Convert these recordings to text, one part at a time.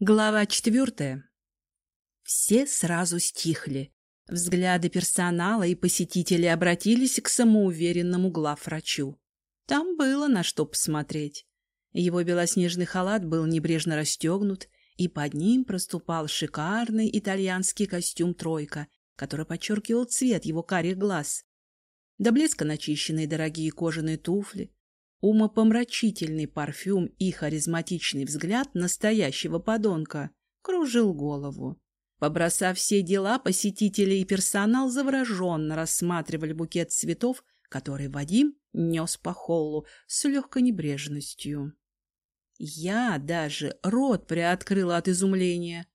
Глава четвертая. Все сразу стихли. Взгляды персонала и посетителей обратились к самоуверенному главврачу. Там было на что посмотреть. Его белоснежный халат был небрежно расстегнут, и под ним проступал шикарный итальянский костюм «тройка», который подчеркивал цвет его карих глаз. До блеска начищенные дорогие кожаные туфли, Умопомрачительный парфюм и харизматичный взгляд настоящего подонка кружил голову. Побросав все дела, посетители и персонал завороженно рассматривали букет цветов, который Вадим нес по холлу с легкой небрежностью. Я даже рот приоткрыла от изумления.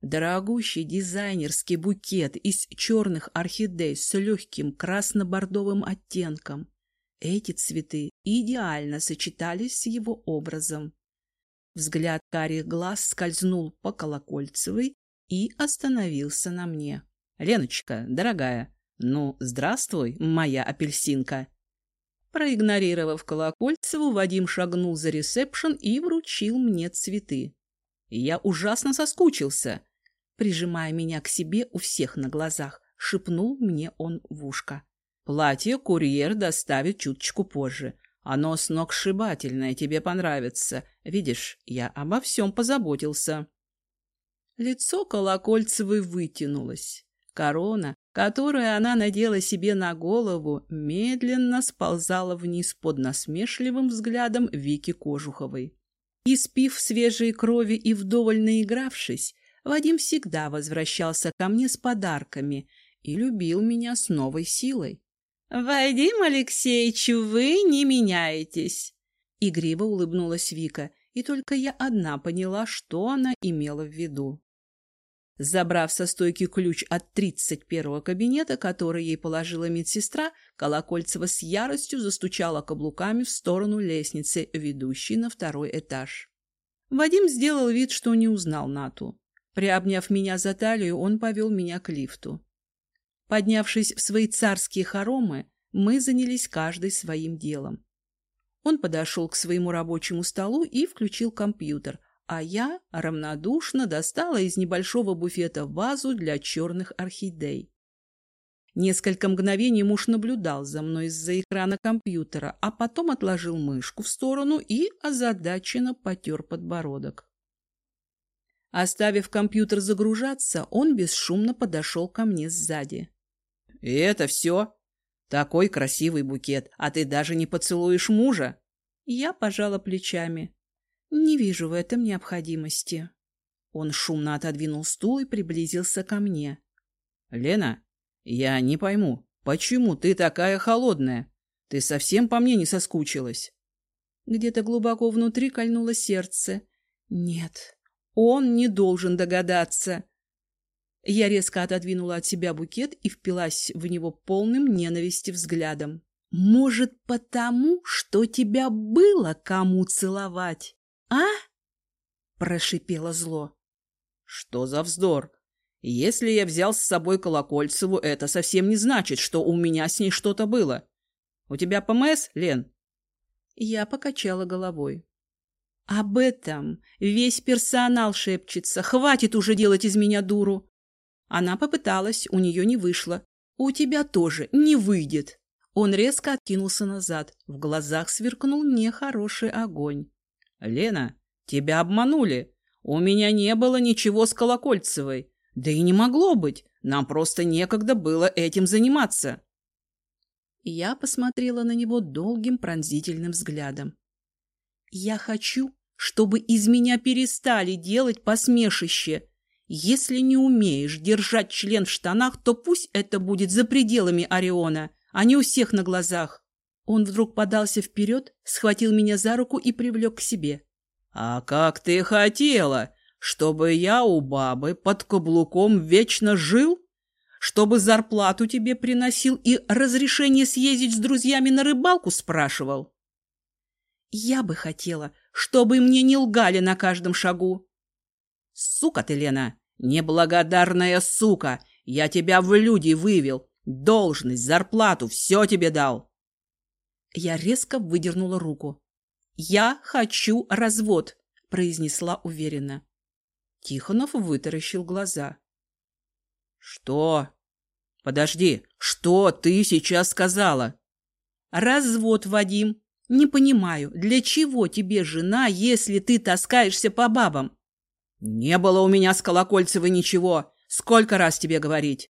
Дорогущий дизайнерский букет из черных орхидей с легким красно-бордовым оттенком, эти цветы идеально сочетались с его образом. Взгляд карих глаз скользнул по Колокольцевой и остановился на мне. — Леночка, дорогая, ну, здравствуй, моя апельсинка. Проигнорировав Колокольцеву, Вадим шагнул за ресепшн и вручил мне цветы. Я ужасно соскучился. Прижимая меня к себе у всех на глазах, шепнул мне он в ушко. Платье курьер доставит чуточку позже. Оно сногсшибательное, тебе понравится. Видишь, я обо всем позаботился. Лицо Колокольцевой вытянулось. Корона, которую она надела себе на голову, медленно сползала вниз под насмешливым взглядом Вики Кожуховой. Испив свежей крови и вдоволь наигравшись, Вадим всегда возвращался ко мне с подарками и любил меня с новой силой. «Вадим Алексеевич, вы не меняетесь!» Игриво улыбнулась Вика, и только я одна поняла, что она имела в виду. Забрав со стойки ключ от тридцать первого кабинета, который ей положила медсестра, Колокольцева с яростью застучала каблуками в сторону лестницы, ведущей на второй этаж. Вадим сделал вид, что не узнал Нату. Приобняв меня за талию, он повел меня к лифту. Поднявшись в свои царские хоромы, мы занялись каждый своим делом. Он подошел к своему рабочему столу и включил компьютер, а я равнодушно достала из небольшого буфета вазу для черных орхидей. Несколько мгновений муж наблюдал за мной из-за экрана компьютера, а потом отложил мышку в сторону и озадаченно потер подбородок. Оставив компьютер загружаться, он бесшумно подошел ко мне сзади. И это все? Такой красивый букет, а ты даже не поцелуешь мужа? Я пожала плечами. Не вижу в этом необходимости. Он шумно отодвинул стул и приблизился ко мне. Лена, я не пойму, почему ты такая холодная? Ты совсем по мне не соскучилась? Где-то глубоко внутри кольнуло сердце. Нет, он не должен догадаться. Я резко отодвинула от себя букет и впилась в него полным ненависти взглядом. «Может, потому, что тебя было кому целовать, а?» Прошипело зло. «Что за вздор? Если я взял с собой Колокольцеву, это совсем не значит, что у меня с ней что-то было. У тебя ПМС, Лен?» Я покачала головой. «Об этом весь персонал шепчется. Хватит уже делать из меня дуру. Она попыталась, у нее не вышло. У тебя тоже не выйдет. Он резко откинулся назад. В глазах сверкнул нехороший огонь. Лена, тебя обманули. У меня не было ничего с Колокольцевой. Да и не могло быть. Нам просто некогда было этим заниматься. Я посмотрела на него долгим пронзительным взглядом. Я хочу, чтобы из меня перестали делать посмешище. Если не умеешь держать член в штанах, то пусть это будет за пределами Ориона, а не у всех на глазах. Он вдруг подался вперед, схватил меня за руку и привлек к себе. «А как ты хотела, чтобы я у бабы под каблуком вечно жил? Чтобы зарплату тебе приносил и разрешение съездить с друзьями на рыбалку спрашивал?» «Я бы хотела, чтобы мне не лгали на каждом шагу. Сука ты, Лена! Неблагодарная сука! Я тебя в люди вывел. Должность, зарплату, все тебе дал. Я резко выдернула руку. «Я хочу развод», — произнесла уверенно. Тихонов вытаращил глаза. Что? Подожди, что ты сейчас сказала? Развод, Вадим. Не понимаю, для чего тебе жена, если ты таскаешься по бабам? Не было у меня с Колокольцевой ничего. Сколько раз тебе говорить?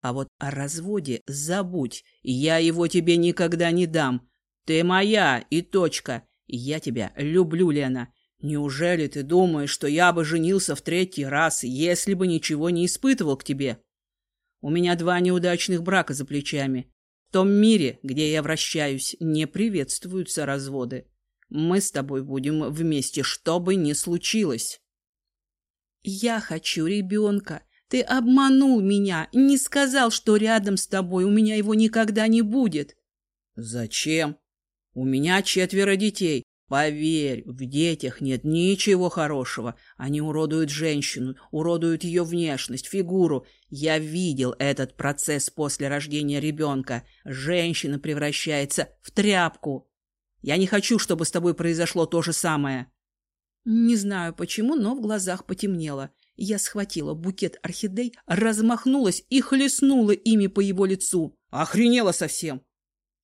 А вот о разводе забудь, я его тебе никогда не дам. Ты моя и точка. Я тебя люблю, Лена. Неужели ты думаешь, что я бы женился в третий раз, если бы ничего не испытывал к тебе? У меня два неудачных брака за плечами. В том мире, где я вращаюсь, не приветствуются разводы. Мы с тобой будем вместе, что бы ни случилось. Я хочу ребенка. Ты обманул меня, не сказал, что рядом с тобой у меня его никогда не будет. Зачем? У меня четверо детей. Поверь, в детях нет ничего хорошего. Они уродуют женщину, уродуют ее внешность, фигуру. Я видел этот процесс после рождения ребенка. Женщина превращается в тряпку. Я не хочу, чтобы с тобой произошло то же самое. Не знаю почему, но в глазах потемнело. Я схватила букет орхидей, размахнулась и хлестнула ими по его лицу. Охренела совсем.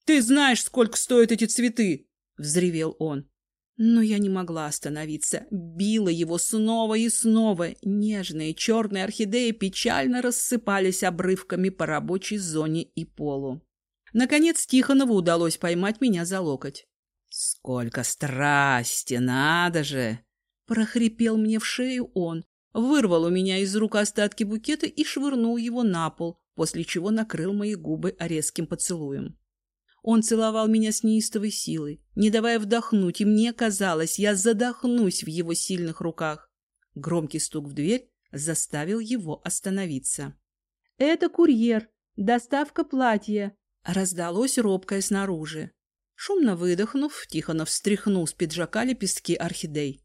Ты знаешь, сколько стоят эти цветы? Взревел он. Но я не могла остановиться. Била его снова и снова. Нежные черные орхидеи печально рассыпались обрывками по рабочей зоне и полу. Наконец Тихонову удалось поймать меня за локоть. «Сколько страсти, надо же!» Прохрипел мне в шею он, вырвал у меня из рук остатки букета и швырнул его на пол, после чего накрыл мои губы резким поцелуем. Он целовал меня с неистовой силой, не давая вдохнуть, и мне казалось, я задохнусь в его сильных руках. Громкий стук в дверь заставил его остановиться. «Это курьер. Доставка платья», — раздалось робкое снаружи. Шумно выдохнув, Тихонов встряхнул с пиджака лепестки орхидей.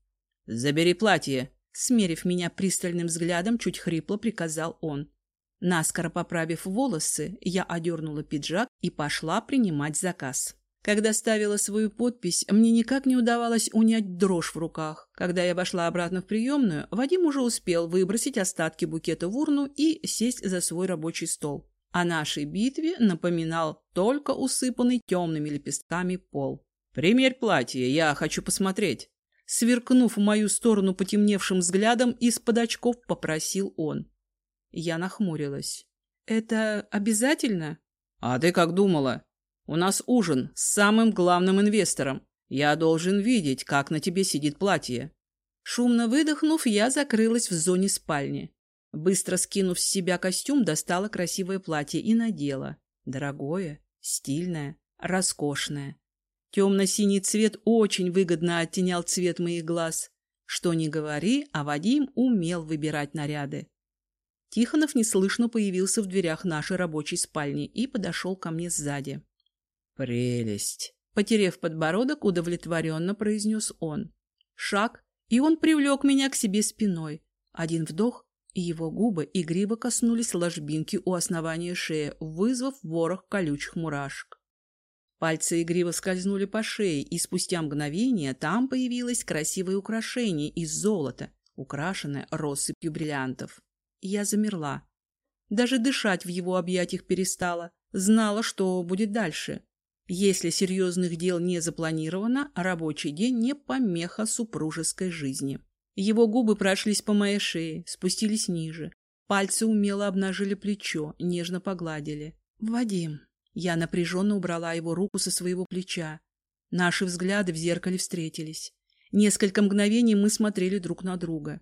«Забери платье», — смерив меня пристальным взглядом, чуть хрипло приказал он. Наскоро поправив волосы, я одернула пиджак и пошла принимать заказ. Когда ставила свою подпись, мне никак не удавалось унять дрожь в руках. Когда я вошла обратно в приемную, Вадим уже успел выбросить остатки букета в урну и сесть за свой рабочий стол. О нашей битве напоминал только усыпанный темными лепестками пол. «Примерь платье, я хочу посмотреть». Сверкнув в мою сторону потемневшим взглядом, из-под очков попросил он. Я нахмурилась. «Это обязательно?» «А ты как думала? У нас ужин с самым главным инвестором. Я должен видеть, как на тебе сидит платье». Шумно выдохнув, я закрылась в зоне спальни. Быстро скинув с себя костюм, достала красивое платье и надела. Дорогое, стильное, роскошное. Темно-синий цвет очень выгодно оттенял цвет моих глаз. Что ни говори, а Вадим умел выбирать наряды. Тихонов неслышно появился в дверях нашей рабочей спальни и подошел ко мне сзади. «Прелесть!» Потерев подбородок, удовлетворенно произнес он. Шаг, и он привлек меня к себе спиной. Один вдох, и его губы игриво коснулись ложбинки у основания шеи, вызвав ворох колючих мурашек. Пальцы игриво скользнули по шее, и спустя мгновение там появилось красивое украшение из золота, украшенное россыпью бриллиантов. Я замерла. Даже дышать в его объятиях перестала. Знала, что будет дальше. Если серьезных дел не запланировано, рабочий день не помеха супружеской жизни. Его губы прошлись по моей шее, спустились ниже. Пальцы умело обнажили плечо, нежно погладили. «Вадим!» Я напряженно убрала его руку со своего плеча. Наши взгляды в зеркале встретились. Несколько мгновений мы смотрели друг на друга.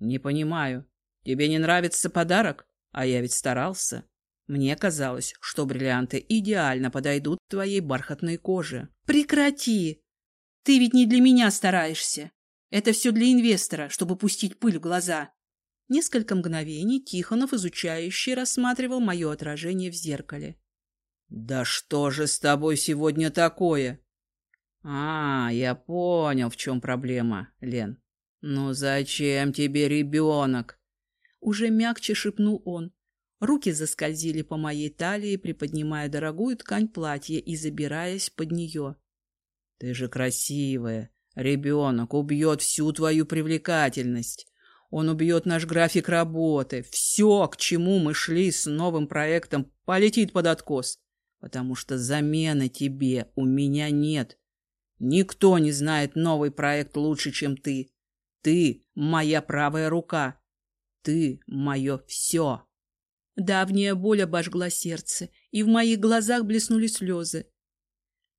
«Не понимаю», Тебе не нравится подарок? А я ведь старался. Мне казалось, что бриллианты идеально подойдут твоей бархатной коже. Прекрати! Ты ведь не для меня стараешься. Это все для инвестора, чтобы пустить пыль в глаза. Несколько мгновений Тихонов, изучающий, рассматривал мое отражение в зеркале. «Да что же с тобой сегодня такое?» «А, я понял, в чем проблема, Лен. Ну зачем тебе ребенок? Уже мягче шепнул он. Руки заскользили по моей талии, приподнимая дорогую ткань платья и забираясь под нее. «Ты же красивая. Ребенок убьет всю твою привлекательность. Он убьет наш график работы. Все, к чему мы шли с новым проектом, полетит под откос. Потому что замены тебе у меня нет. Никто не знает новый проект лучше, чем ты. Ты моя правая рука. Ты мое все. Давняя боль обожгла сердце, и в моих глазах блеснули слезы.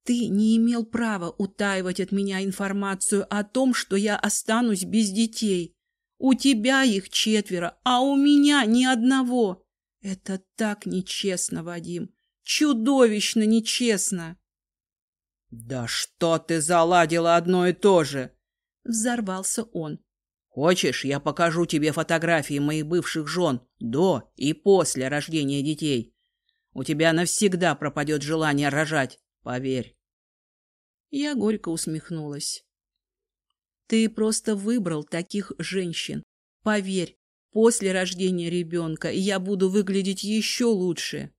Ты не имел права утаивать от меня информацию о том, что я останусь без детей. У тебя их четверо, а у меня ни одного. Это так нечестно, Вадим. Чудовищно нечестно. Да что ты заладила одно и то же? Взорвался он. Хочешь, я покажу тебе фотографии моих бывших жен до и после рождения детей? У тебя навсегда пропадет желание рожать, поверь. Я горько усмехнулась. Ты просто выбрал таких женщин. Поверь, после рождения ребенка я буду выглядеть еще лучше.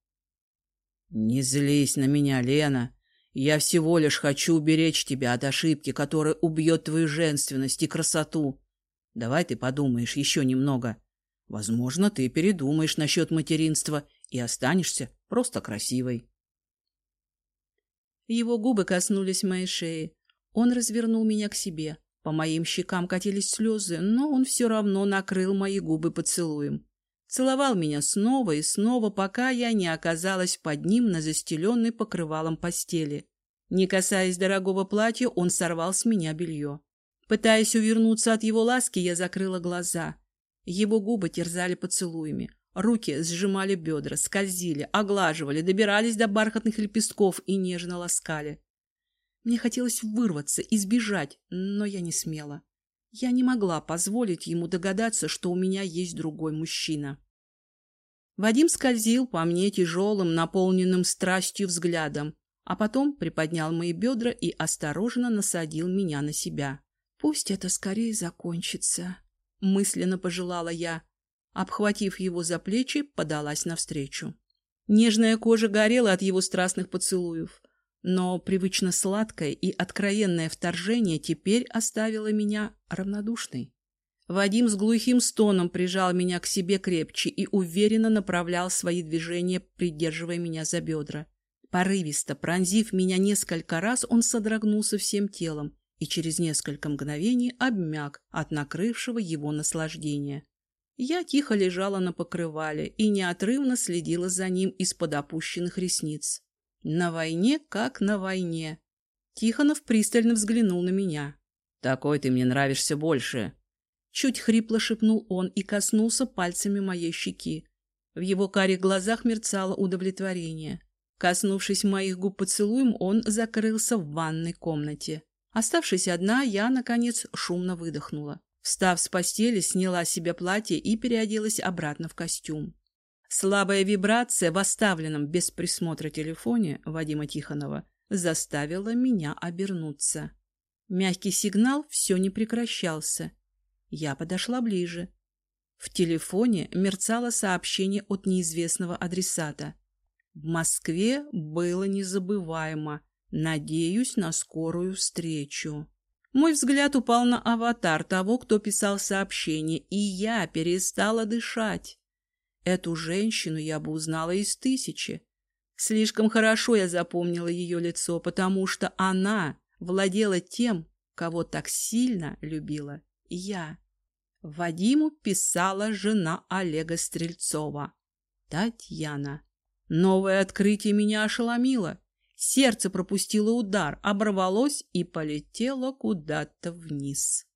Не злись на меня, Лена. Я всего лишь хочу уберечь тебя от ошибки, которая убьет твою женственность и красоту. Давай ты подумаешь еще немного. Возможно, ты передумаешь насчет материнства и останешься просто красивой. Его губы коснулись моей шеи. Он развернул меня к себе. По моим щекам катились слезы, но он все равно накрыл мои губы поцелуем. Целовал меня снова и снова, пока я не оказалась под ним на застеленной покрывалом постели. Не касаясь дорогого платья, он сорвал с меня белье. Пытаясь увернуться от его ласки, я закрыла глаза. Его губы терзали поцелуями. Руки сжимали бедра, скользили, оглаживали, добирались до бархатных лепестков и нежно ласкали. Мне хотелось вырваться, избежать, но я не смела. Я не могла позволить ему догадаться, что у меня есть другой мужчина. Вадим скользил по мне тяжелым, наполненным страстью взглядом, а потом приподнял мои бедра и осторожно насадил меня на себя. Пусть это скорее закончится, мысленно пожелала я. Обхватив его за плечи, подалась навстречу. Нежная кожа горела от его страстных поцелуев, но привычно сладкое и откровенное вторжение теперь оставило меня равнодушной. Вадим с глухим стоном прижал меня к себе крепче и уверенно направлял свои движения, придерживая меня за бедра. Порывисто, пронзив меня несколько раз, он содрогнулся всем телом, и через несколько мгновений обмяк от накрывшего его наслаждения. Я тихо лежала на покрывале и неотрывно следила за ним из-под опущенных ресниц. На войне, как на войне. Тихонов пристально взглянул на меня. «Такой ты мне нравишься больше!» Чуть хрипло шепнул он и коснулся пальцами моей щеки. В его карих глазах мерцало удовлетворение. Коснувшись моих губ поцелуем, он закрылся в ванной комнате. Оставшись одна, я, наконец, шумно выдохнула. Встав с постели, сняла себе платье и переоделась обратно в костюм. Слабая вибрация в оставленном без присмотра телефоне Вадима Тихонова заставила меня обернуться. Мягкий сигнал все не прекращался. Я подошла ближе. В телефоне мерцало сообщение от неизвестного адресата. В Москве было незабываемо. Надеюсь на скорую встречу. Мой взгляд упал на аватар того, кто писал сообщение, и я перестала дышать. Эту женщину я бы узнала из тысячи. Слишком хорошо я запомнила ее лицо, потому что она владела тем, кого так сильно любила я. Вадиму писала жена Олега Стрельцова, Татьяна. Новое открытие меня ошеломило. Сердце пропустило удар, оборвалось и полетело куда-то вниз.